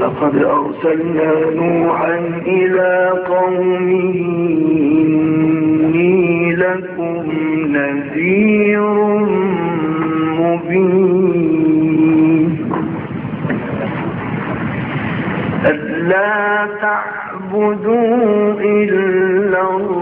لقد أرسلنا نوحا إلى قومه إني لكم نذير مبين. ألا تعبدوا إلا الله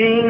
إن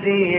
في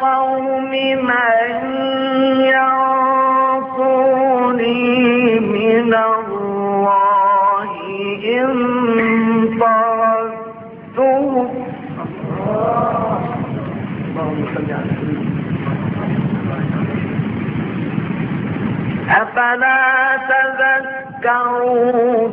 قوم من ينصرني من الله إن طردته أفلا تذكرون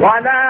ولا